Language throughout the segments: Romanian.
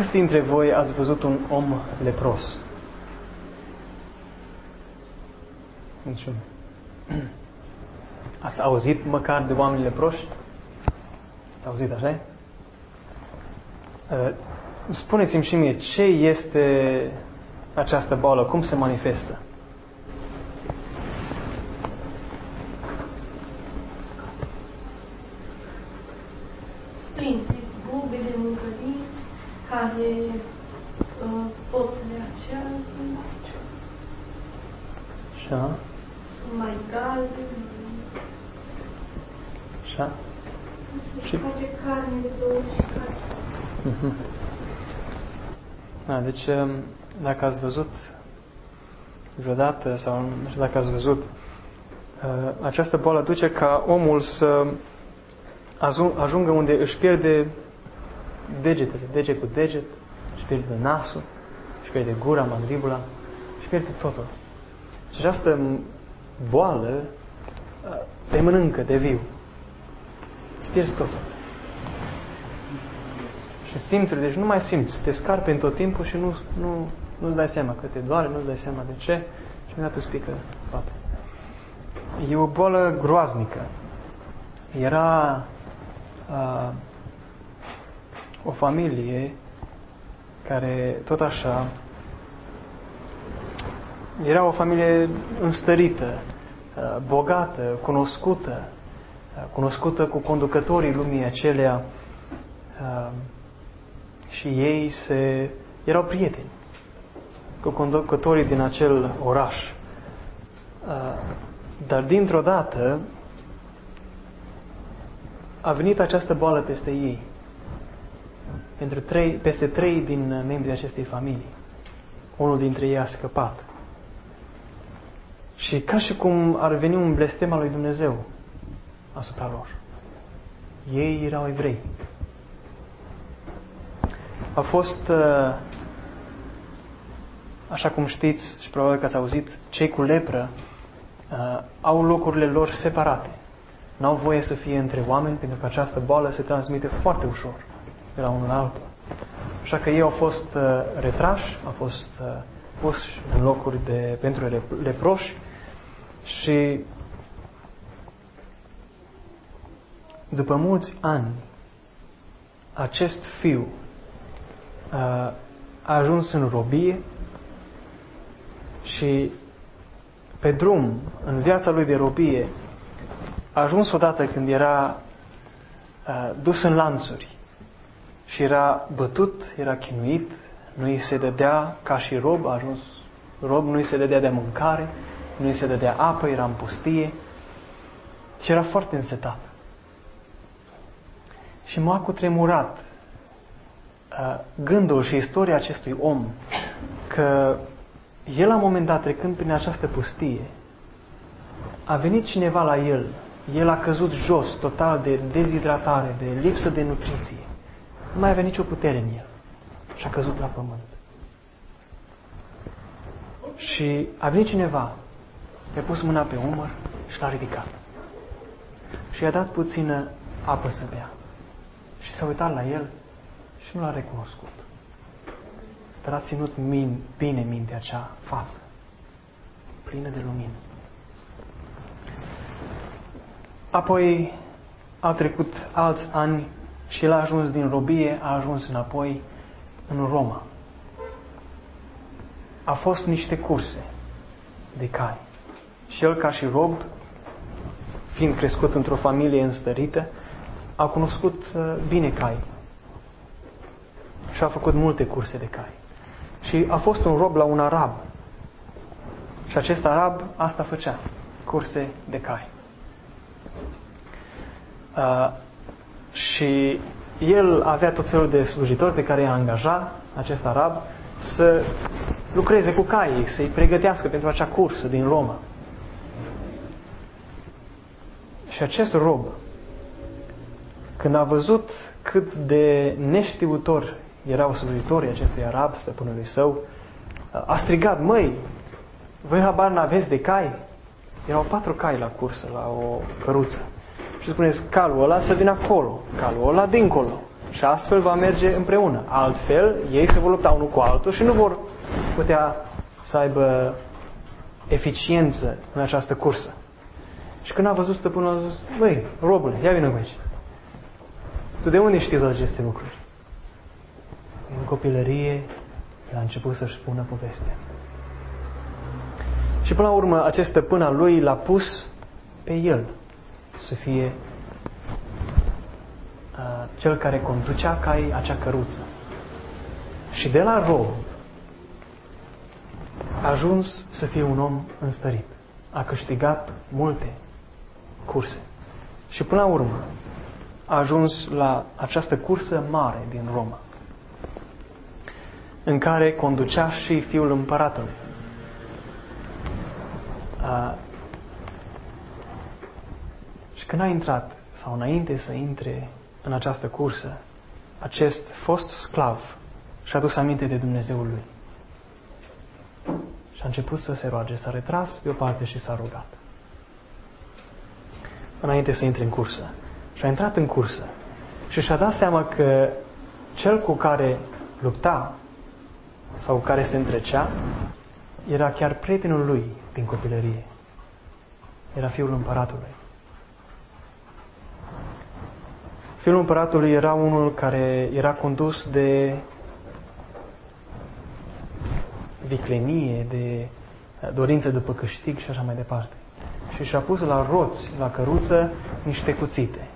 Câți dintre voi ați văzut un om lepros? Niciun. Ați auzit măcar de oameni leproși? Ați auzit, așa uh, Spuneți-mi și mie, ce este această boală? Cum se manifestă? Prin bube de mâncării care uh, pot să le acează. Așa. Mai galbe. Așa. Și face carne de două și carne. Mhm. Da, deci um, dacă ați văzut vreodată sau nu știu dacă ați văzut uh, această boală duce ca omul să ajungă unde își pierde degetele, deget cu deget, își pierde nasul, își pierde gura, mandibula, își pierde totul. Și această boală uh, te mănâncă de viu. Îți pierzi totul. Și simțurile, deci nu mai simți, te scarpe în tot timpul și nu, nu, nu-ți dai seama că te doare, nu-ți dai seama de ce și mi-a îți pică toate. E o boală groaznică. Era uh, o familie care tot așa era o familie înstărită, uh, bogată, cunoscută, uh, cunoscută cu conducătorii lumii acelea uh, și ei se erau prieteni cu conducătorii din acel oraș. Dar dintr-o dată a venit această boală peste ei. Pentru trei, peste trei din membrii acestei familii. Unul dintre ei a scăpat. Și ca și cum ar veni un blestem al lui Dumnezeu asupra lor. Ei erau evrei. A fost, uh, așa cum știți și probabil că ați auzit, cei cu lepră uh, au locurile lor separate. N-au voie să fie între oameni pentru că această boală se transmite foarte ușor de la unul la altul. Așa că ei au fost uh, retrași, au fost puși în locuri de, pentru leproși și după mulți ani, acest fiu a ajuns în robie și pe drum, în viața lui de robie, a ajuns odată când era dus în lanțuri și era bătut, era chinuit, nu îi se dădea ca și rob, a ajuns rob, nu îi se dădea de mâncare, nu îi se dădea apă, era în pustie și era foarte însetat. Și m-a cutremurat uh, gândul și istoria acestui om că el la un moment dat, trecând prin această pustie, a venit cineva la el, el a căzut jos, total de dezhidratare, de lipsă de nutriție. Nu mai avea nicio putere în el și a căzut la pământ. Și a venit cineva i-a pus mâna pe umăr și l-a ridicat. Și i-a dat puțină apă să bea. Și s-a uitat la el și nu l-a recunoscut. Dar a ținut min, bine mintea acea față, plină de lumină. Apoi au trecut alți ani și el a ajuns din robie, a ajuns înapoi în Roma. A fost niște curse de cai. Și el, ca și rob, fiind crescut într-o familie înstărită, a cunoscut uh, bine cai. Și a făcut multe curse de cai. Și a fost un rob la un arab. Și acest arab asta făcea, curse de cai. Uh, și el avea tot felul de slujitori pe care i-a angajat, acest arab, să lucreze cu caii, să-i pregătească pentru acea cursă din Roma. Și acest rob, când a văzut cât de neștiutor erau slujitorii acestui arab, stăpânului său, a strigat, măi, voi habar n-aveți de cai? Erau patru cai la cursă, la o căruță. Și spuneți, calul ăla să vină acolo, calul ăla dincolo. Și astfel va merge împreună. Altfel, ei se vor lupta unul cu altul și nu vor putea să aibă eficiență în această cursă. Și când a văzut stăpânul, a zis, băi, robule, ia vină aici. Tu de unde știi toate aceste lucruri? În copilărie, el a început să-și spună povestea. Și până la urmă, acest stăpân al lui l-a pus pe el să fie uh, cel care conducea cai acea căruță. Și de la rob a ajuns să fie un om înstărit. A câștigat multe curse. Și până la urmă a ajuns la această cursă mare din Roma, în care conducea și fiul împăratului. A, și când a intrat, sau înainte să intre în această cursă, acest fost sclav și-a dus aminte de Dumnezeul lui. Și a început să se roage, s-a retras pe o parte și s-a rugat. Înainte să intre în cursă. Și a intrat în cursă. Și și-a dat seama că cel cu care lupta sau cu care se întrecea era chiar prietenul lui din copilărie. Era fiul împăratului. Fiul împăratului era unul care era condus de viclenie, de dorință după câștig și așa mai departe. Și și-a pus la roți, la căruță, niște cuțite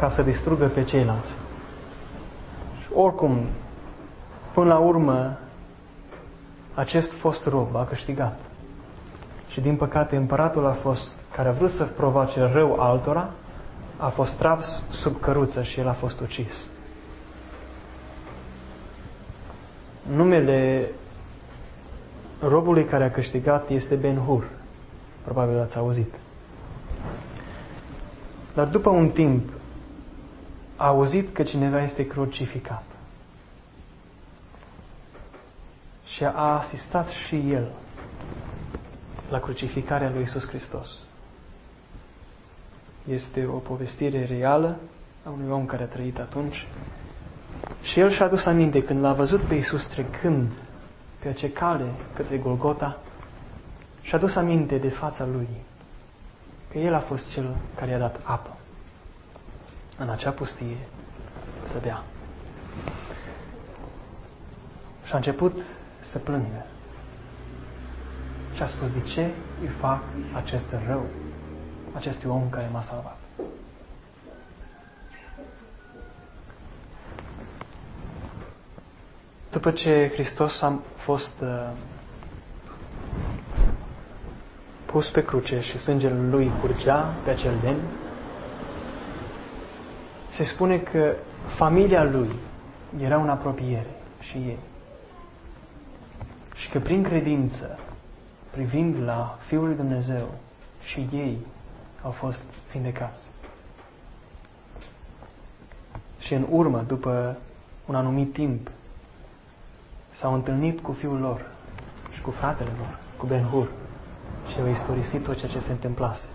ca să distrugă pe ceilalți. Și oricum, până la urmă, acest fost rob a câștigat. Și din păcate împăratul a fost, care a vrut să provoace rău altora, a fost tras sub căruță și el a fost ucis. Numele robului care a câștigat este Ben Hur. Probabil ați auzit. Dar după un timp a auzit că cineva este crucificat. Și a asistat și el la crucificarea lui Isus Hristos. Este o povestire reală a unui om care a trăit atunci. Și el și-a adus aminte când l-a văzut pe Isus trecând pe ace cale către Golgota și-a adus aminte de fața lui că el a fost cel care i-a dat apă în acea pustie să dea. Și a început să plângă. Și a spus, de ce îi fac acest rău acestui om care m-a salvat? După ce Hristos a fost uh, pus pe cruce și sângele lui curgea pe acel lemn, se spune că familia lui era în apropiere și ei. Și că prin credință, privind la Fiul lui Dumnezeu, și ei au fost vindecați. Și în urmă, după un anumit timp, s-au întâlnit cu fiul lor și cu fratele lor, cu Ben Hur, și au istorisit tot ceea ce se întâmplase.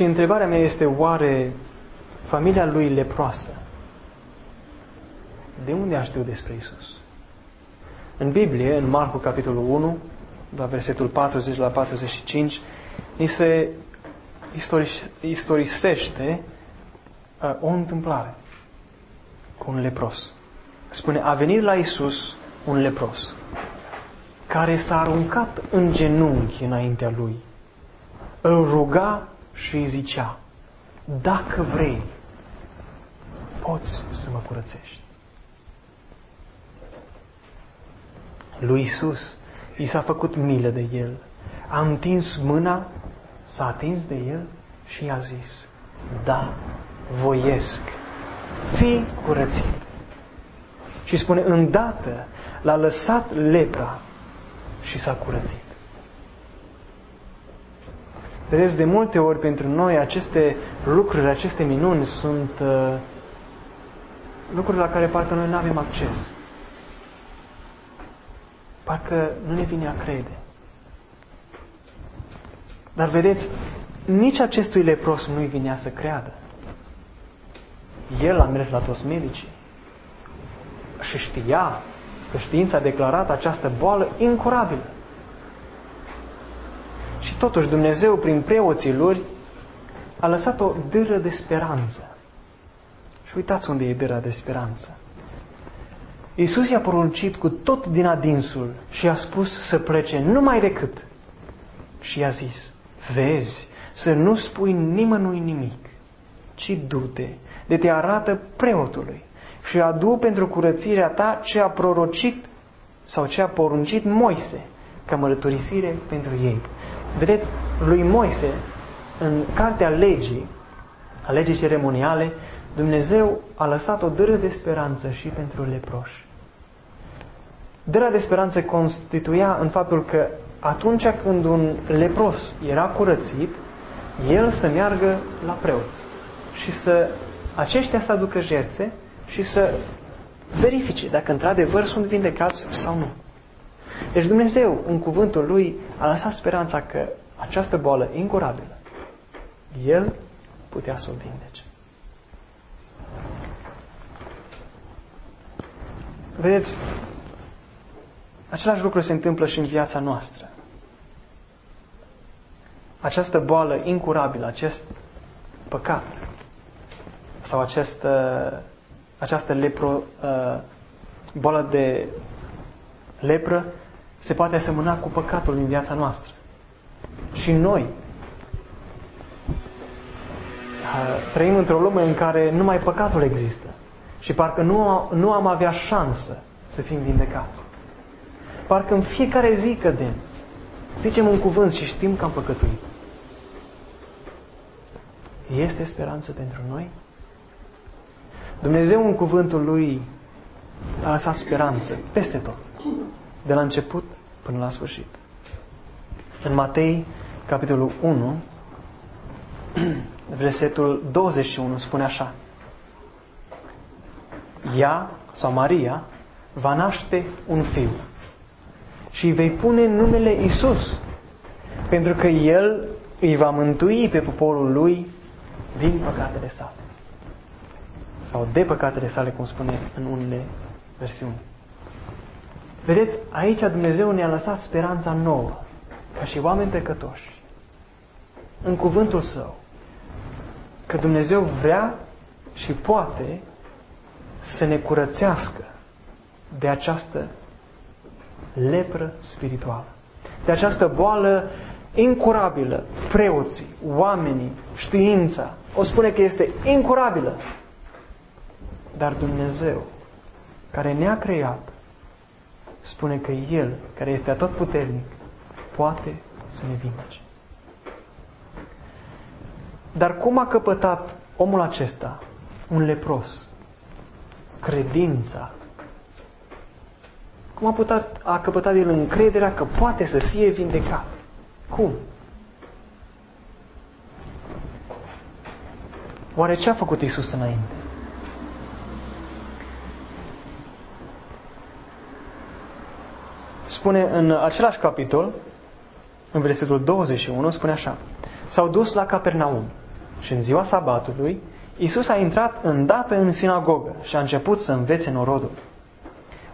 Și întrebarea mea este, oare familia lui leproasă, de unde a știut despre Isus? În Biblie, în Marcu capitolul 1, la versetul 40 la 45, ni se istorisește uh, o întâmplare cu un lepros. Spune, a venit la Isus un lepros care s-a aruncat în genunchi înaintea lui. Îl ruga și îi zicea, dacă vrei, poți să mă curățești. Lui Isus i s-a făcut milă de el, a întins mâna, s-a atins de el și i-a zis, da, voiesc, fii curățit. Și spune, îndată l-a lăsat lepra și s-a curățit. Vedeți, de multe ori pentru noi aceste lucruri, aceste minuni sunt uh, lucruri la care parcă noi nu avem acces. Parcă nu ne vine a crede. Dar vedeți, nici acestui lepros nu-i vinea să creadă. El a mers la toți medicii și știa că știința a declarat această boală incurabilă. Și totuși Dumnezeu, prin preoții lui, a lăsat o dâră de speranță. Și uitați unde e dâra de speranță. Iisus i-a poruncit cu tot din adinsul și a spus să plece numai decât. Și i-a zis, vezi, să nu spui nimănui nimic, ci du-te, de te arată preotului și adu pentru curățirea ta ce a prorocit sau ce a poruncit Moise ca mărturisire pentru ei. Vedeți, lui Moise, în cartea legii, a legii ceremoniale, Dumnezeu a lăsat o dâră de speranță și pentru leproși. Dâra de speranță constituia în faptul că atunci când un lepros era curățit, el să meargă la preot și să aceștia să aducă jertfe și să verifice dacă într-adevăr sunt vindecați sau nu. Deci Dumnezeu, în cuvântul Lui, a lăsat speranța că această boală incurabilă, El putea să o vindece. Vedeți, același lucru se întâmplă și în viața noastră. Această boală incurabilă, acest păcat sau acest, această lepro, boală de lepră se poate asemăna cu păcatul din viața noastră. Și noi trăim într-o lume în care numai păcatul există și parcă nu, nu am avea șansă să fim vindecați. Parcă în fiecare zi cădem. Zicem un cuvânt și știm că am păcătuit. Este speranță pentru noi? Dumnezeu în cuvântul Lui a lăsat speranță peste tot, de la început până la sfârșit. În Matei, capitolul 1, versetul 21 spune așa. Ea, sau Maria, va naște un fiu și îi vei pune numele Isus, pentru că El îi va mântui pe poporul Lui din păcatele sale. Sau de păcatele sale, cum spune în unele versiuni. Vedeți, aici Dumnezeu ne-a lăsat speranța nouă, ca și oameni păcătoși, în cuvântul Său, că Dumnezeu vrea și poate să ne curățească de această lepră spirituală, de această boală incurabilă. Preoții, oamenii, știința, o spune că este incurabilă. Dar Dumnezeu, care ne-a creat, spune că El, care este atotputernic, poate să ne vindece. Dar cum a căpătat omul acesta, un lepros, credința? Cum a, putut, a căpătat el încrederea că poate să fie vindecat? Cum? Oare ce a făcut Isus înainte? Spune în același capitol, în versetul 21, spune așa. S-au dus la Capernaum și în ziua sabatului, Isus a intrat îndată în sinagogă și a început să învețe norodul.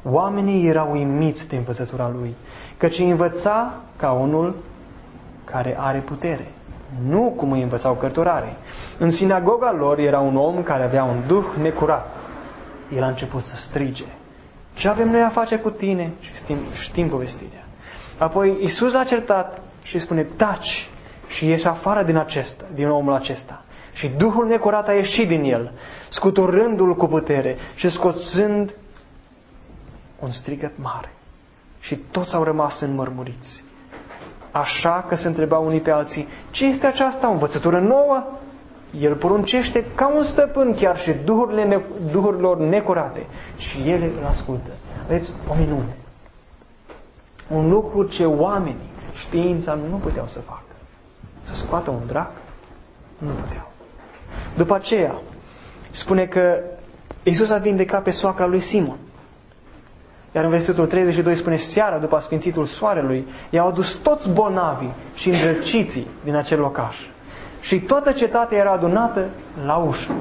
Oamenii erau uimiți de învățătura lui, căci îi învăța ca unul care are putere, nu cum îi învățau cărturare. În sinagoga lor era un om care avea un duh necurat. El a început să strige. Ce avem noi a face cu tine? Și știm, știm povestirea. Apoi Isus a certat și spune, taci și ieși afară din acesta, din omul acesta. Și Duhul necurat a ieșit din el, scuturându-l cu putere și scoțând un strigăt mare. Și toți au rămas înmărmuriți. Așa că se întrebau unii pe alții, ce este aceasta, o învățătură nouă? El poruncește ca un stăpân chiar și duhurile ne, duhurilor necurate și ele îl ascultă. Aveți o minune. Un lucru ce oamenii, știința nu puteau să facă. Să scoată un drac? Nu puteau. După aceea, spune că Iisus a vindecat pe soacra lui Simon. Iar în versetul 32 spune, seara după sfințitul soarelui, i-au adus toți bolnavii și îndrăciții din acel locaș. Și toată cetatea era adunată la ușă.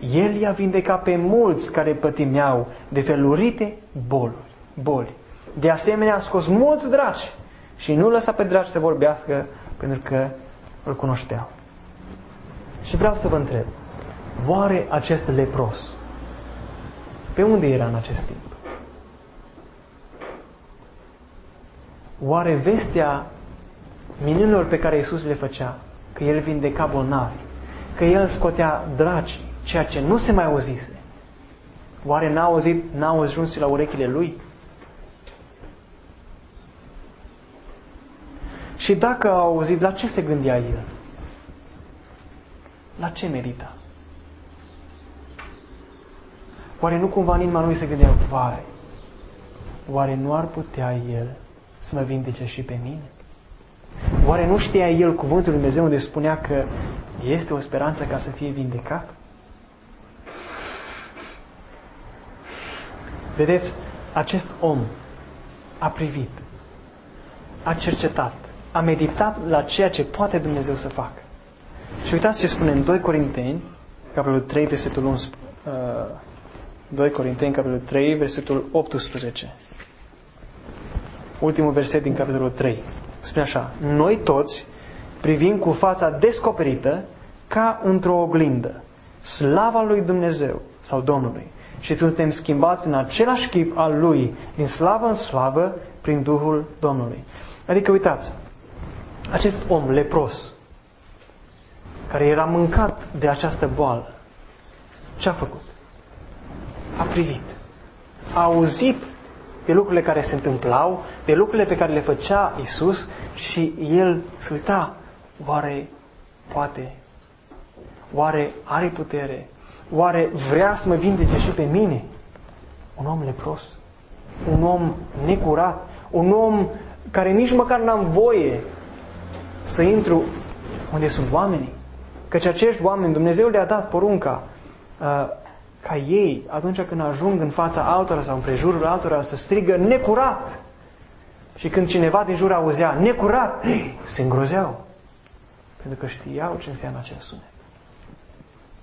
El i-a vindecat pe mulți care pătimeau de felurite boluri, boli. De asemenea, a scos mulți draci și nu lăsa pe draci să vorbească pentru că îl cunoșteau. Și vreau să vă întreb, oare acest lepros, pe unde era în acest timp? Oare vestea minunilor pe care Iisus le făcea, că El vindeca bolnavi, că El scotea draci, ceea ce nu se mai auzise, oare n-a auzit, n-a ajuns la urechile Lui? Și dacă a auzit, la ce se gândea El? La ce merita? Oare nu cumva în inima lui se gândea, vai, oare nu ar putea El să mă vindece și pe mine? Oare nu știa el cuvântul Lui Dumnezeu unde spunea că este o speranță ca să fie vindecat? Vedeți, acest om a privit, a cercetat, a meditat la ceea ce poate Dumnezeu să facă. Și uitați ce spune în 2 Corinteni, capitolul 3, versetul 11. Uh, 2 Corinteni, capitolul 3, versetul 18. Ultimul verset din capitolul 3. Spune așa, noi toți privim cu fața descoperită ca într-o oglindă slava lui Dumnezeu sau Domnului și suntem schimbați în același chip al Lui, din slavă în slavă, prin Duhul Domnului. Adică, uitați, acest om lepros, care era mâncat de această boală, ce a făcut? A privit, a auzit de lucrurile care se întâmplau, de lucrurile pe care le făcea Isus și el se uita, oare poate, oare are putere, oare vrea să mă vindece și pe mine? Un om lepros, un om necurat, un om care nici măcar n-am voie să intru unde sunt oamenii. Căci acești oameni, Dumnezeu le-a dat porunca uh, ca ei, atunci când ajung în fața altora sau în prejurul altora, să strigă necurat. Și când cineva din jur auzea necurat, se îngrozeau. Pentru că știau ce înseamnă acel sunet.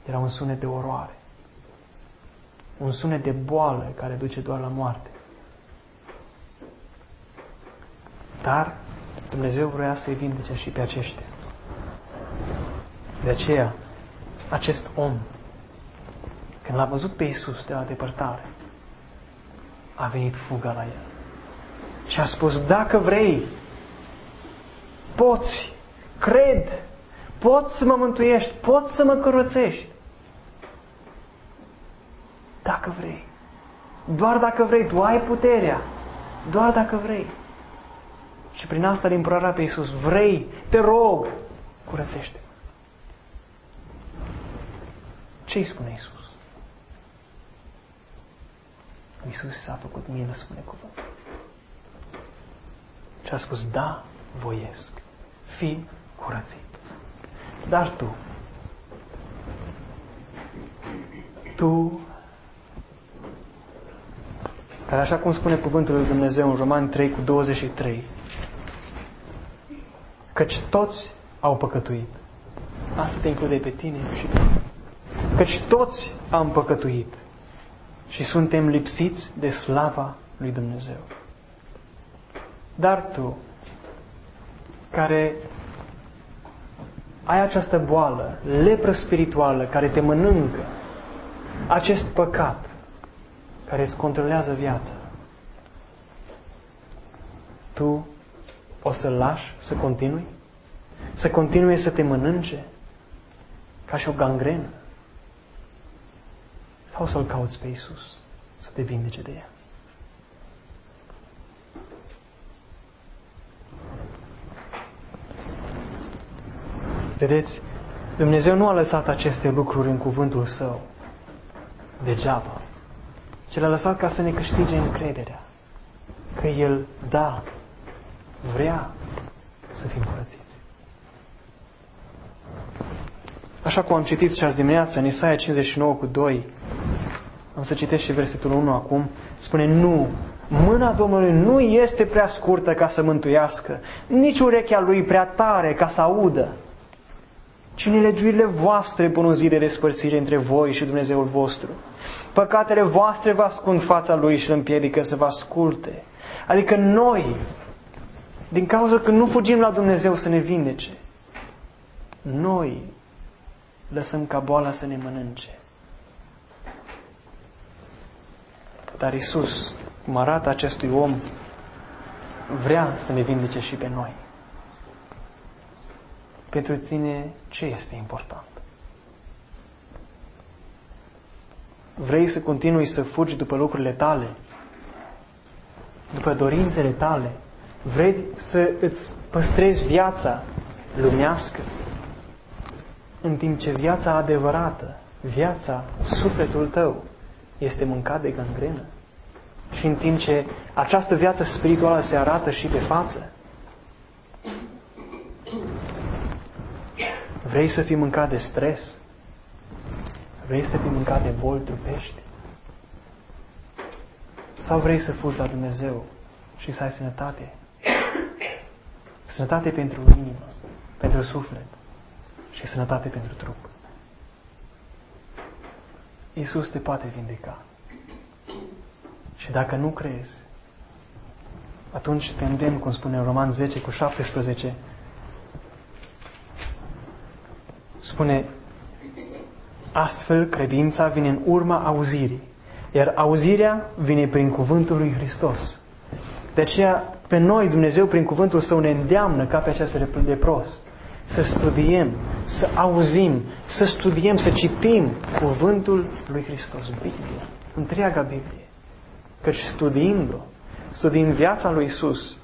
Era un sunet de oroare. Un sunet de boală care duce doar la moarte. Dar Dumnezeu vrea să-i vindece și pe aceștia. De aceea, acest om când l-a văzut pe Iisus de la depărtare, a venit fuga la el. Și a spus, dacă vrei, poți, cred, poți să mă mântuiești, poți să mă curățești. Dacă vrei. Doar dacă vrei, tu ai puterea. Doar dacă vrei. Și prin asta îl implora pe Iisus, vrei, te rog, curățește. Ce îi spune Iisus? Iisus s-a făcut milă, spune cuvântul. Și a spus, da, voiesc, fi curățit. Dar tu, tu, care așa cum spune cuvântul lui Dumnezeu în Roman 3 cu 23, căci toți au păcătuit. Asta te include pe tine și pe tine. Căci toți am păcătuit și suntem lipsiți de slava lui Dumnezeu. Dar tu, care ai această boală, lepră spirituală, care te mănâncă, acest păcat care îți controlează viața, tu o să lași să continui? Să continue să te mănânce ca și o gangrenă? Sau să-L cauți pe Isus, să te vindece de ea. Vedeți, Dumnezeu nu a lăsat aceste lucruri în cuvântul Său degeaba, ci l-a lăsat ca să ne câștige încrederea că El, da, vrea să fim curățiți. Așa cum am citit și azi dimineața în Isaia 59 cu 2, am să citesc și versetul 1 acum, spune nu, mâna Domnului nu este prea scurtă ca să mântuiască, nici urechea lui prea tare ca să audă. ci nelegiuirile voastre pun o zi de despărțire între voi și Dumnezeul vostru. Păcatele voastre vă ascund fața Lui și îl împiedică să vă asculte. Adică noi, din cauza că nu fugim la Dumnezeu să ne vindece, noi lăsăm ca boala să ne mănânce. Dar Isus, cum arată acestui om, vrea să ne vindece și pe noi. Pentru tine, ce este important? Vrei să continui să fugi după lucrurile tale? După dorințele tale? Vrei să îți păstrezi viața lumească? În timp ce viața adevărată, viața, sufletul tău, este mâncat de gangrenă? Și în timp ce această viață spirituală se arată și pe față? Vrei să fii mâncat de stres? Vrei să fii mâncat de boli trupești? Sau vrei să fugi la Dumnezeu și să ai sănătate? Sănătate pentru inimă, pentru suflet și sănătate pentru trup. Iisus te poate vindeca. Și dacă nu crezi, atunci te îndemn, cum spune în Roman 10 cu 17, spune, astfel credința vine în urma auzirii, iar auzirea vine prin cuvântul lui Hristos. De aceea, pe noi Dumnezeu, prin cuvântul Său, ne îndeamnă ca pe această lepros să studiem, să auzim, să studiem, să citim cuvântul lui Hristos, Biblia, întreaga Biblie. Căci studiind-o, studiind viața lui Isus,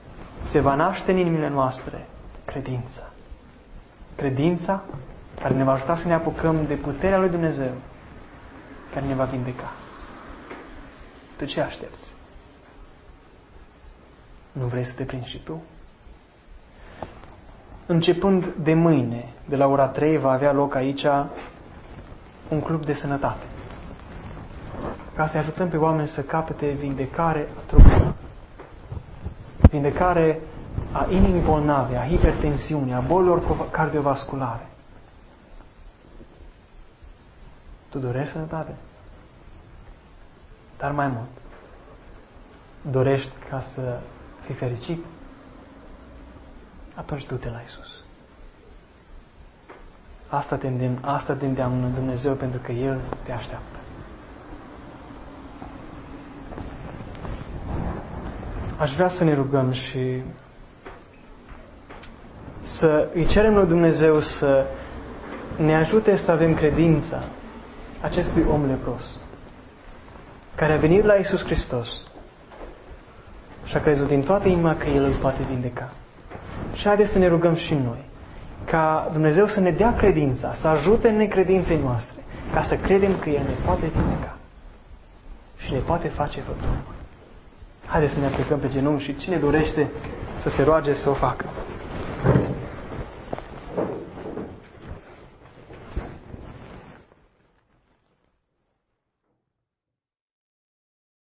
se va naște în inimile noastre credința. Credința care ne va ajuta să ne apucăm de puterea lui Dumnezeu, care ne va vindeca. Tu ce aștepți? Nu vrei să te prinzi și tu? Începând de mâine, de la ora 3, va avea loc aici un club de sănătate. Ca să ajutăm pe oameni să capete vindecare a trupului. Vindecare a inimii bolnave, a hipertensiunii, a bolilor cardiovasculare. Tu dorești sănătate? Dar mai mult. Dorești ca să fii fericit? Atunci du-te la Isus. Asta te, îndemn, asta te îndeamnă Dumnezeu pentru că El te așteaptă. Aș vrea să ne rugăm și să îi cerem lui Dumnezeu să ne ajute să avem credința acestui om lepros, care a venit la Isus Hristos și a crezut din toată inima că El îl poate vindeca. Și haideți să ne rugăm și noi, ca Dumnezeu să ne dea credința, să ajute în necredinței noastre, ca să credem că El ne poate vindeca și ne poate face făptură. Haideți să ne aplicăm pe genunchi și cine dorește să se roage să o facă.